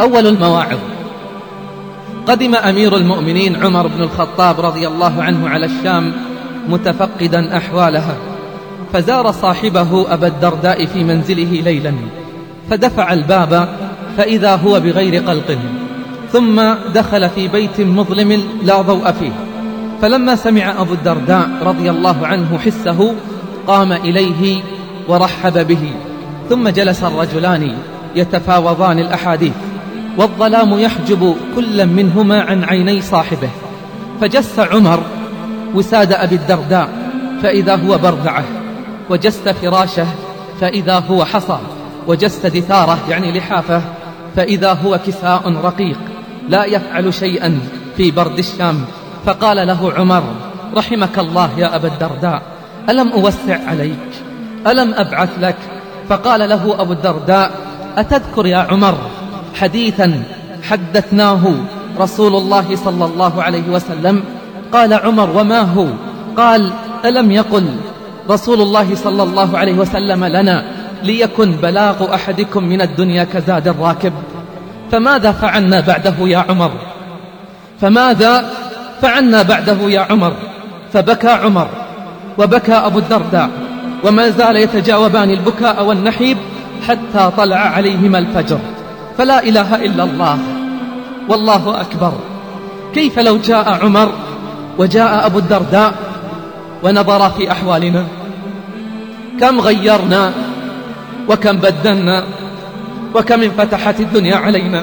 أول المواعظ. قدم أمير المؤمنين عمر بن الخطاب رضي الله عنه على الشام متفقدا أحوالها. فزار صاحبه أبا الدرداء في منزله ليلا. فدفع الباب فإذا هو بغير قلق. ثم دخل في بيت مظلم لا ضوء فيه. فلما سمع أبو الدرداء رضي الله عنه حسه قام إليه ورحب به. ثم جلس الرجلان يتفاوضان الأحاديث. والظلام يحجب كل منهما عن عيني صاحبه. فجس عمر وساد أبي الدرداء فإذا هو برذعه وجس فراشه فإذا هو حصى. وجس دثاره يعني لحافه فإذا هو كساء رقيق. لا يفعل شيئا في برد الشام. فقال له عمر رحمك الله يا أبا الدرداء ألم أوسع عليك؟ ألم أبعث لك؟ فقال له أبو الدرداء أتذكر يا عمر حديثا حدثناه رسول الله صلى الله عليه وسلم. قال عمر وما هو؟ قال ألم يقل رسول الله صلى الله عليه وسلم لنا ليكن بلاغ أحدكم من الدنيا كزاد الراكب؟ فماذا فعلنا بعده يا عمر؟ فماذا فعلنا بعده يا عمر؟ فبكى عمر وبكى أبو الدرداء وما زال يتجاوبان البكاء والنحيب حتى طلع عليهما الفجر. فلا إله إلا الله. والله أكبر. كيف لو جاء عمر وجاء أبو الدرداء ونظر في أحوالنا؟ كم غيرنا وكم بدلنا وكم انفتحت الدنيا علينا.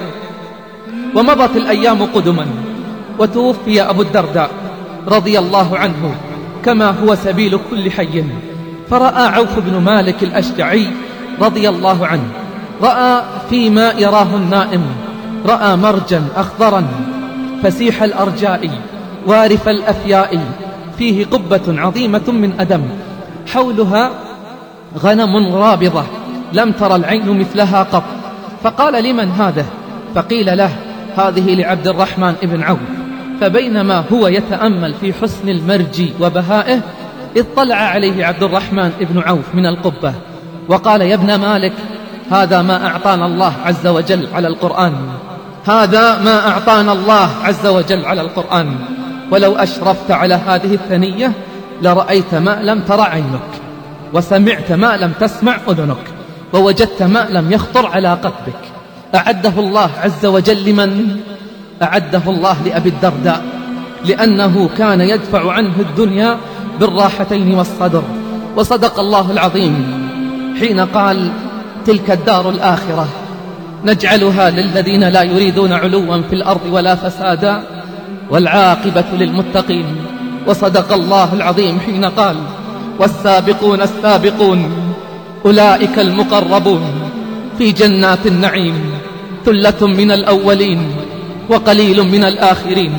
ومضت الأيام قدما. وتوفي أبو الدرداء رضي الله عنه كما هو سبيل كل حي. فرأى عوف بن مالك الأشجعي رضي الله عنه رأى فيما يراه النائم رأى مرجا أخضرا فسيح الأرجاء وارف الأفياء فيه قبة عظيمة من أدم حولها غنم رابضة لم تر العين مثلها قط فقال لمن هذا؟ فقيل له هذه لعبد الرحمن بن عوف. فبينما هو يتأمل في حسن المرج وبهائه اطلع عليه عبد الرحمن بن عوف من القبة وقال يا ابن مالك هذا ما أعطانا الله عز وجل على القرآن. هذا ما أعطانا الله عز وجل على القرآن. ولو أشرفت على هذه الثنية لرأيت ما لم تر عينك وسمعت ما لم تسمع أذنك ووجدت ما لم يخطر على قلبك. أعده الله عز وجل لمن؟ أعده الله لأبي الدرداء لأنه كان يدفع عنه الدنيا بالراحتين والصدر. وصدق الله العظيم حين قال تلك الدار الآخرة. نجعلها للذين لا يريدون علوا في الأرض ولا فسادا والعاقبة للمتقين. وصدق الله العظيم حين قال والسابقون السابقون أولئك المقربون في جنات النعيم ثلة من الأولين وقليل من الآخرين.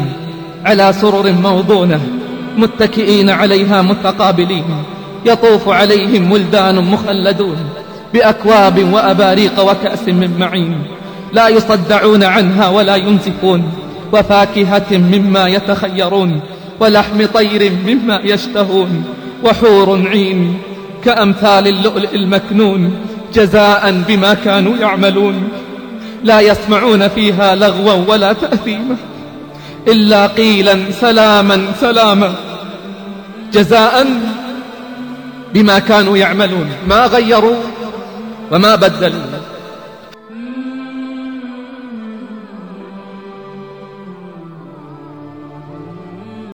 على سرر موضونة متكئين عليها متقابلين. يطوف عليهم ولدان مخلدون. بأكواب وأباريق وكأس من معين لا يصدعون عنها ولا ينزفون وفاكهة مما يتخيرون ولحم طير مما يشتهون وحور عين كأمثال اللؤلؤ المكنون جزاء بما كانوا يعملون لا يسمعون فيها لغوا ولا تأثيما إلا قيلا سلاما سلاما جزاء بما كانوا يعملون ما غيروا وما بدلوا